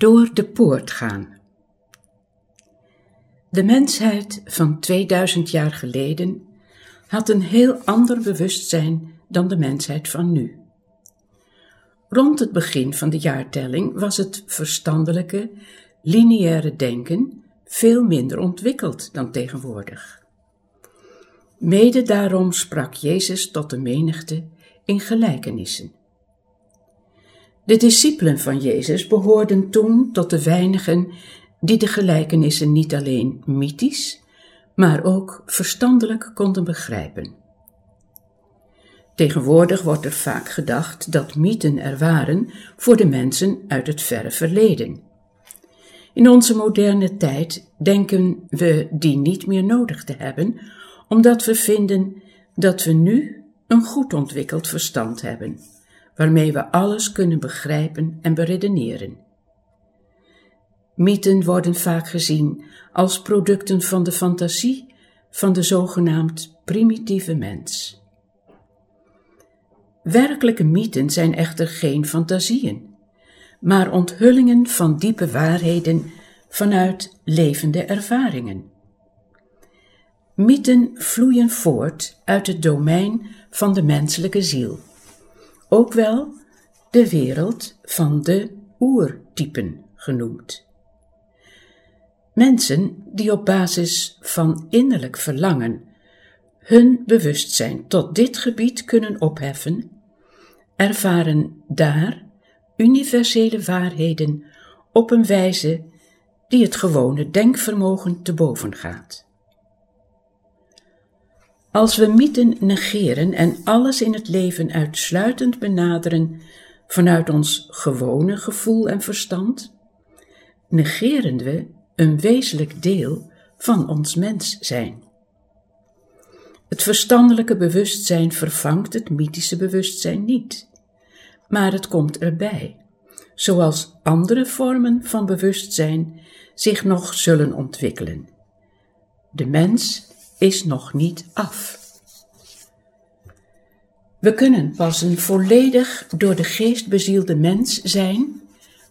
Door de poort gaan. De mensheid van 2000 jaar geleden had een heel ander bewustzijn dan de mensheid van nu. Rond het begin van de jaartelling was het verstandelijke, lineaire denken veel minder ontwikkeld dan tegenwoordig. Mede daarom sprak Jezus tot de menigte in gelijkenissen. De discipelen van Jezus behoorden toen tot de weinigen die de gelijkenissen niet alleen mythisch, maar ook verstandelijk konden begrijpen. Tegenwoordig wordt er vaak gedacht dat mythen er waren voor de mensen uit het verre verleden. In onze moderne tijd denken we die niet meer nodig te hebben, omdat we vinden dat we nu een goed ontwikkeld verstand hebben waarmee we alles kunnen begrijpen en beredeneren. Mythen worden vaak gezien als producten van de fantasie van de zogenaamd primitieve mens. Werkelijke mythen zijn echter geen fantasieën, maar onthullingen van diepe waarheden vanuit levende ervaringen. Mythen vloeien voort uit het domein van de menselijke ziel ook wel de wereld van de oertypen genoemd. Mensen die op basis van innerlijk verlangen hun bewustzijn tot dit gebied kunnen opheffen, ervaren daar universele waarheden op een wijze die het gewone denkvermogen te boven gaat. Als we mythen negeren en alles in het leven uitsluitend benaderen vanuit ons gewone gevoel en verstand, negeren we een wezenlijk deel van ons mens zijn. Het verstandelijke bewustzijn vervangt het mythische bewustzijn niet, maar het komt erbij, zoals andere vormen van bewustzijn zich nog zullen ontwikkelen. De mens is nog niet af. We kunnen pas een volledig door de geest bezielde mens zijn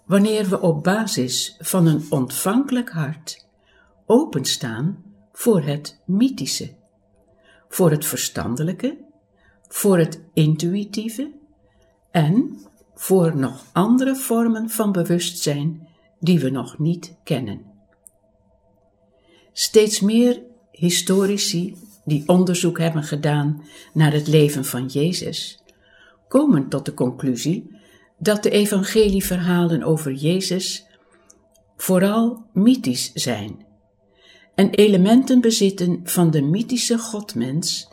wanneer we op basis van een ontvankelijk hart openstaan voor het mythische, voor het verstandelijke, voor het intuïtieve en voor nog andere vormen van bewustzijn die we nog niet kennen. Steeds meer historici die onderzoek hebben gedaan naar het leven van Jezus, komen tot de conclusie dat de evangelieverhalen over Jezus vooral mythisch zijn en elementen bezitten van de mythische godmens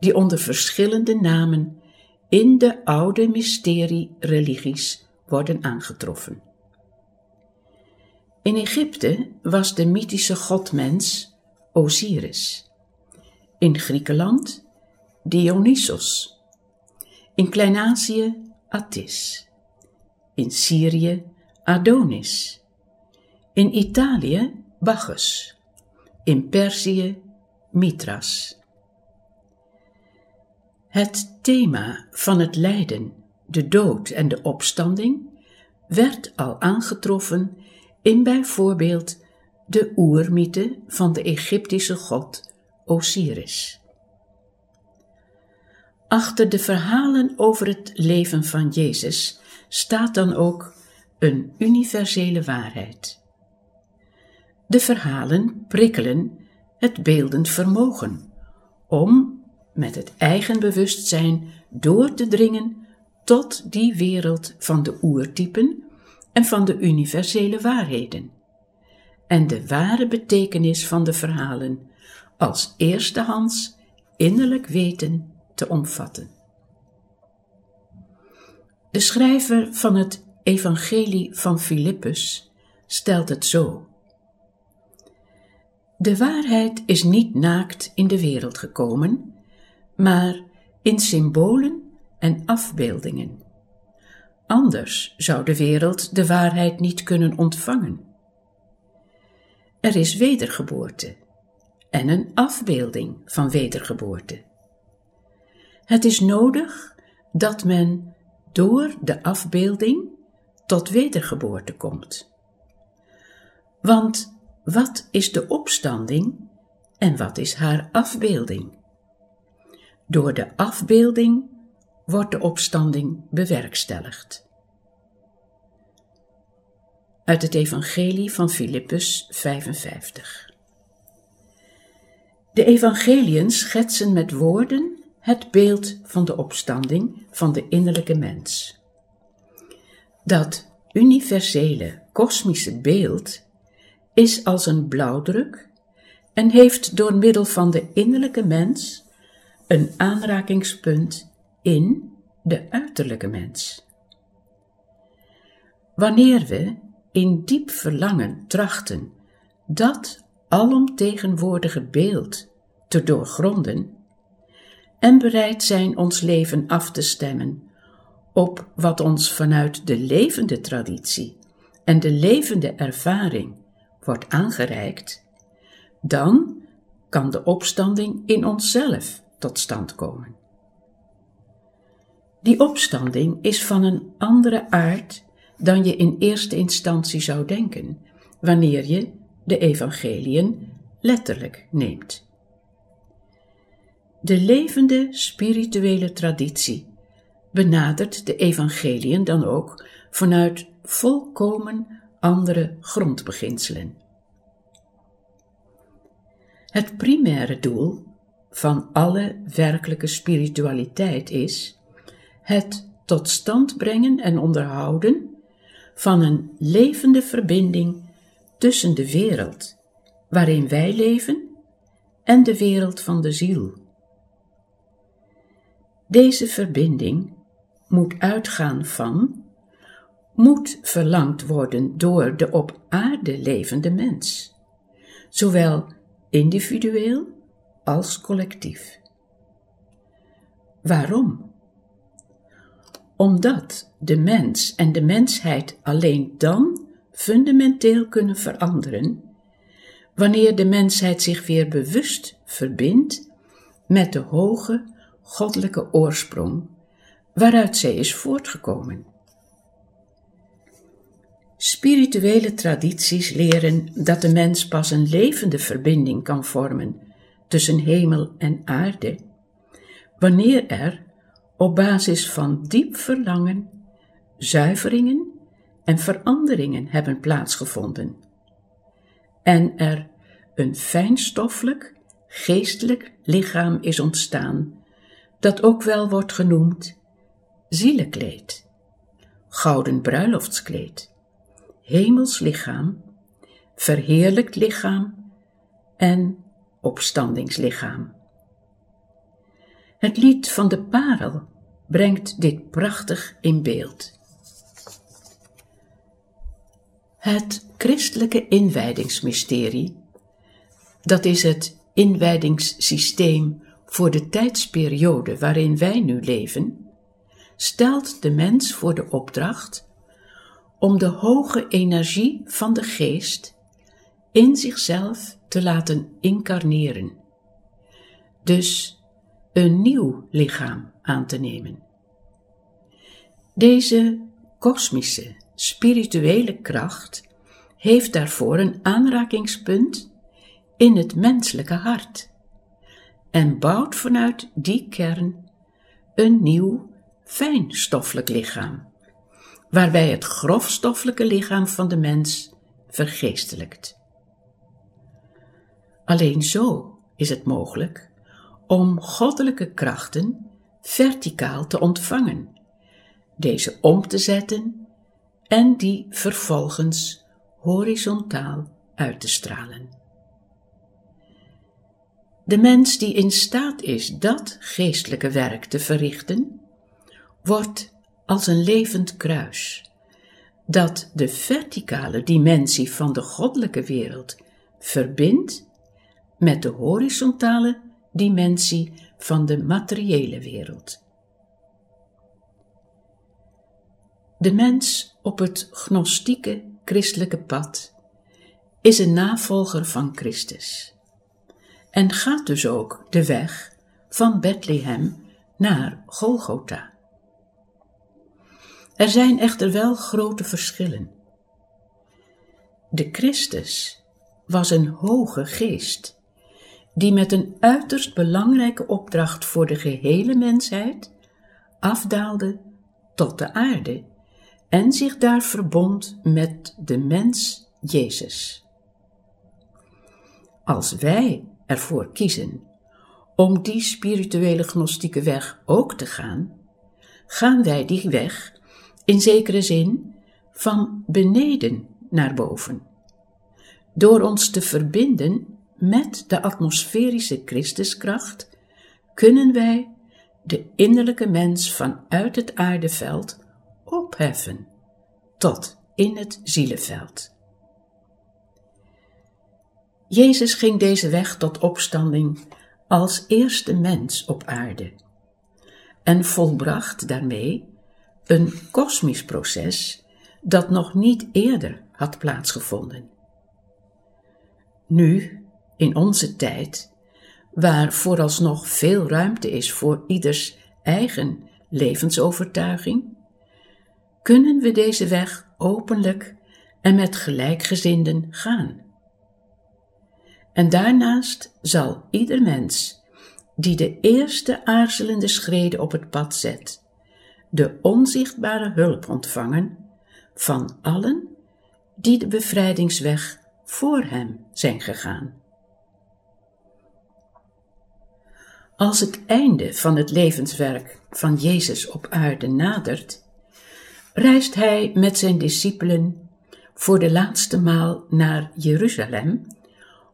die onder verschillende namen in de oude mysterie-religies worden aangetroffen. In Egypte was de mythische godmens Osiris. In Griekenland Dionysos. In Klein-Azië Attis. In Syrië Adonis. In Italië Bacchus. In Perzië Mithras. Het thema van het lijden, de dood en de opstanding werd al aangetroffen in bijvoorbeeld de oermythe van de Egyptische god Osiris. Achter de verhalen over het leven van Jezus staat dan ook een universele waarheid. De verhalen prikkelen het beeldend vermogen om met het eigen bewustzijn door te dringen tot die wereld van de oertypen en van de universele waarheden en de ware betekenis van de verhalen als eerstehands innerlijk weten te omvatten. De schrijver van het Evangelie van Filippus stelt het zo. De waarheid is niet naakt in de wereld gekomen, maar in symbolen en afbeeldingen. Anders zou de wereld de waarheid niet kunnen ontvangen. Er is wedergeboorte en een afbeelding van wedergeboorte. Het is nodig dat men door de afbeelding tot wedergeboorte komt. Want wat is de opstanding en wat is haar afbeelding? Door de afbeelding wordt de opstanding bewerkstelligd. Uit het Evangelie van Filippus 55. De evangeliën schetsen met woorden het beeld van de opstanding van de innerlijke mens. Dat universele kosmische beeld is als een blauwdruk en heeft door middel van de innerlijke mens een aanrakingspunt in de uiterlijke mens. Wanneer we in diep verlangen trachten dat alomtegenwoordige beeld te doorgronden en bereid zijn ons leven af te stemmen op wat ons vanuit de levende traditie en de levende ervaring wordt aangereikt, dan kan de opstanding in onszelf tot stand komen. Die opstanding is van een andere aard dan je in eerste instantie zou denken, wanneer je de evangeliën letterlijk neemt. De levende spirituele traditie benadert de evangeliën dan ook vanuit volkomen andere grondbeginselen. Het primaire doel van alle werkelijke spiritualiteit is het tot stand brengen en onderhouden van een levende verbinding tussen de wereld waarin wij leven en de wereld van de ziel. Deze verbinding moet uitgaan van, moet verlangd worden door de op aarde levende mens, zowel individueel als collectief. Waarom? Omdat de mens en de mensheid alleen dan fundamenteel kunnen veranderen wanneer de mensheid zich weer bewust verbindt met de hoge goddelijke oorsprong waaruit zij is voortgekomen. Spirituele tradities leren dat de mens pas een levende verbinding kan vormen tussen hemel en aarde, wanneer er op basis van diep verlangen zuiveringen en veranderingen hebben plaatsgevonden en er een fijnstoffelijk, geestelijk lichaam is ontstaan, dat ook wel wordt genoemd zielekleed, gouden bruiloftskleed, hemels lichaam, verheerlijkt lichaam en opstandingslichaam. Het lied van de parel brengt dit prachtig in beeld. Het christelijke inwijdingsmysterie, dat is het inwijdingssysteem voor de tijdsperiode waarin wij nu leven, stelt de mens voor de opdracht om de hoge energie van de geest in zichzelf te laten incarneren. Dus een nieuw lichaam aan te nemen. Deze kosmische, spirituele kracht heeft daarvoor een aanrakingspunt in het menselijke hart en bouwt vanuit die kern een nieuw fijnstoffelijk lichaam, waarbij het grofstoffelijke lichaam van de mens vergeestelijkt. Alleen zo is het mogelijk om goddelijke krachten verticaal te ontvangen, deze om te zetten en die vervolgens horizontaal uit te stralen. De mens die in staat is dat geestelijke werk te verrichten, wordt als een levend kruis, dat de verticale dimensie van de goddelijke wereld verbindt met de horizontale dimensie van de materiële wereld. De mens op het gnostieke christelijke pad is een navolger van Christus en gaat dus ook de weg van Bethlehem naar Golgotha. Er zijn echter wel grote verschillen. De Christus was een hoge geest, die met een uiterst belangrijke opdracht voor de gehele mensheid afdaalde tot de aarde en zich daar verbond met de mens Jezus. Als wij ervoor kiezen om die spirituele gnostieke weg ook te gaan, gaan wij die weg in zekere zin van beneden naar boven. Door ons te verbinden met de atmosferische Christuskracht kunnen wij de innerlijke mens vanuit het aardeveld opheffen tot in het zielenveld. Jezus ging deze weg tot opstanding als eerste mens op aarde en volbracht daarmee een kosmisch proces dat nog niet eerder had plaatsgevonden. Nu, in onze tijd, waar vooralsnog veel ruimte is voor ieders eigen levensovertuiging, kunnen we deze weg openlijk en met gelijkgezinden gaan. En daarnaast zal ieder mens die de eerste aarzelende schreden op het pad zet, de onzichtbare hulp ontvangen van allen die de bevrijdingsweg voor hem zijn gegaan. Als het einde van het levenswerk van Jezus op aarde nadert, reist hij met zijn discipelen voor de laatste maal naar Jeruzalem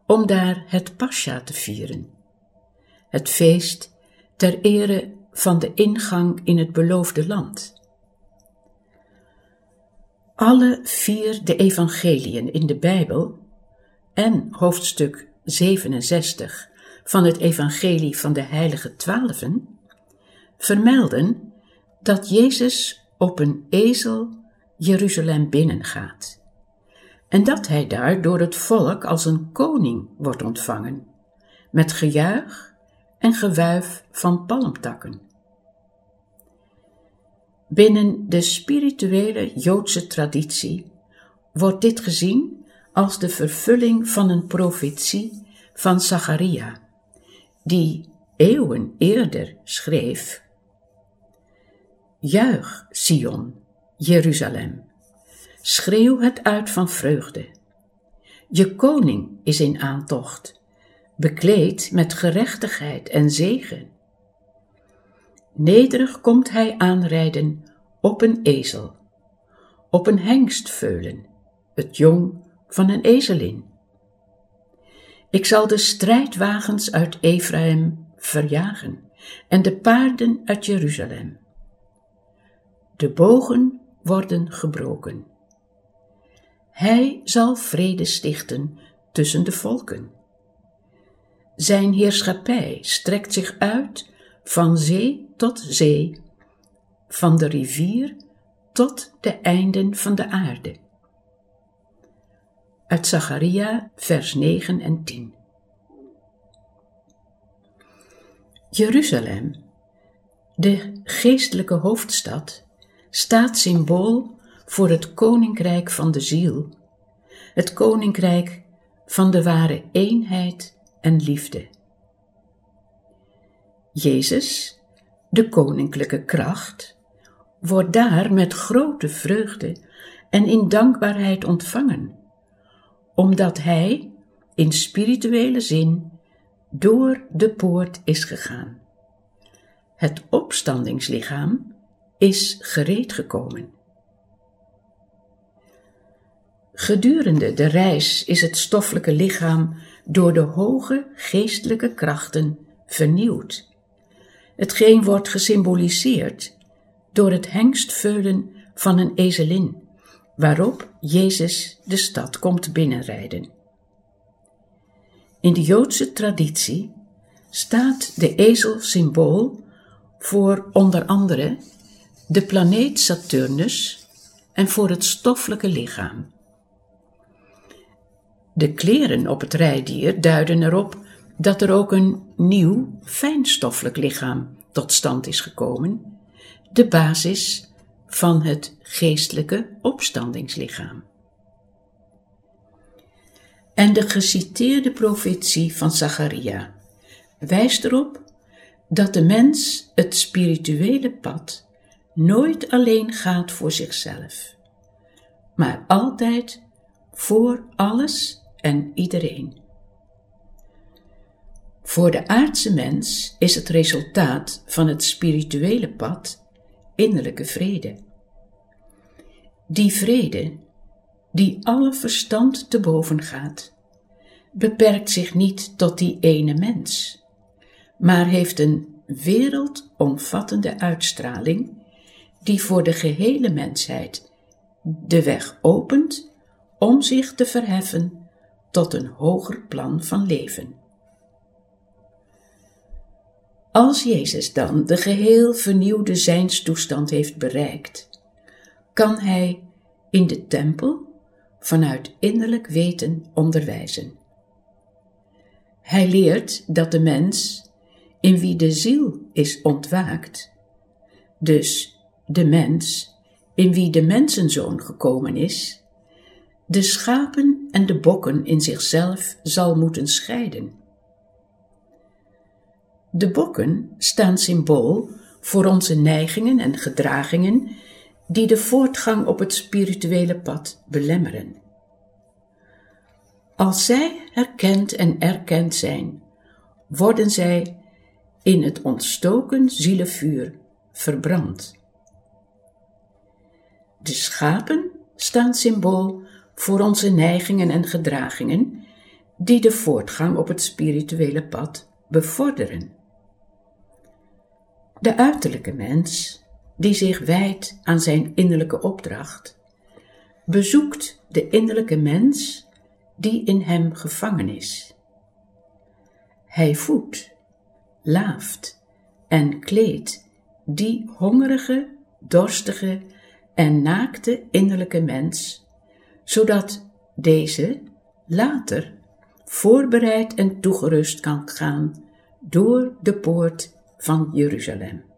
om daar het Pascha te vieren. Het feest ter ere van de ingang in het beloofde land. Alle vier de evangeliën in de Bijbel en hoofdstuk 67 van het evangelie van de heilige twaalfen vermelden dat Jezus op een ezel Jeruzalem binnengaat en dat hij daar door het volk als een koning wordt ontvangen, met gejuich en gewuif van palmtakken. Binnen de spirituele Joodse traditie wordt dit gezien als de vervulling van een profetie van Zacharia, die eeuwen eerder schreef: Juich, Sion, Jeruzalem, schreeuw het uit van vreugde. Je koning is in aantocht, bekleed met gerechtigheid en zegen. Nederig komt hij aanrijden op een ezel, op een hengstveulen, het jong van een ezelin. Ik zal de strijdwagens uit Ephraim verjagen en de paarden uit Jeruzalem. De bogen worden gebroken. Hij zal vrede stichten tussen de volken. Zijn heerschappij strekt zich uit van zee tot zee, van de rivier tot de einden van de aarde. Uit Zacharia, vers 9 en 10. Jeruzalem, de geestelijke hoofdstad, staat symbool voor het koninkrijk van de ziel, het koninkrijk van de ware eenheid en liefde. Jezus, de koninklijke kracht, wordt daar met grote vreugde en in dankbaarheid ontvangen, omdat Hij in spirituele zin door de poort is gegaan. Het opstandingslichaam is gereed gekomen. Gedurende de reis is het stoffelijke lichaam door de hoge geestelijke krachten vernieuwd hetgeen wordt gesymboliseerd door het hengstveulen van een ezelin, waarop Jezus de stad komt binnenrijden. In de Joodse traditie staat de ezel symbool voor onder andere de planeet Saturnus en voor het stoffelijke lichaam. De kleren op het rijdier duiden erop dat er ook een nieuw fijnstoffelijk lichaam tot stand is gekomen, de basis van het geestelijke opstandingslichaam. En de geciteerde profetie van Zacharia wijst erop dat de mens het spirituele pad nooit alleen gaat voor zichzelf, maar altijd voor alles en iedereen. Voor de aardse mens is het resultaat van het spirituele pad innerlijke vrede. Die vrede, die alle verstand te boven gaat, beperkt zich niet tot die ene mens, maar heeft een wereldomvattende uitstraling die voor de gehele mensheid de weg opent om zich te verheffen tot een hoger plan van leven. Als Jezus dan de geheel vernieuwde zijnstoestand heeft bereikt, kan Hij in de tempel vanuit innerlijk weten onderwijzen. Hij leert dat de mens, in wie de ziel is ontwaakt, dus de mens, in wie de mensenzoon gekomen is, de schapen en de bokken in zichzelf zal moeten scheiden. De bokken staan symbool voor onze neigingen en gedragingen die de voortgang op het spirituele pad belemmeren. Als zij herkend en erkend zijn, worden zij in het ontstoken zielevuur verbrand. De schapen staan symbool voor onze neigingen en gedragingen die de voortgang op het spirituele pad bevorderen. De uiterlijke mens, die zich wijdt aan zijn innerlijke opdracht, bezoekt de innerlijke mens die in hem gevangen is. Hij voedt, laaft en kleedt die hongerige, dorstige en naakte innerlijke mens, zodat deze later voorbereid en toegerust kan gaan door de poort van Jeruzalem.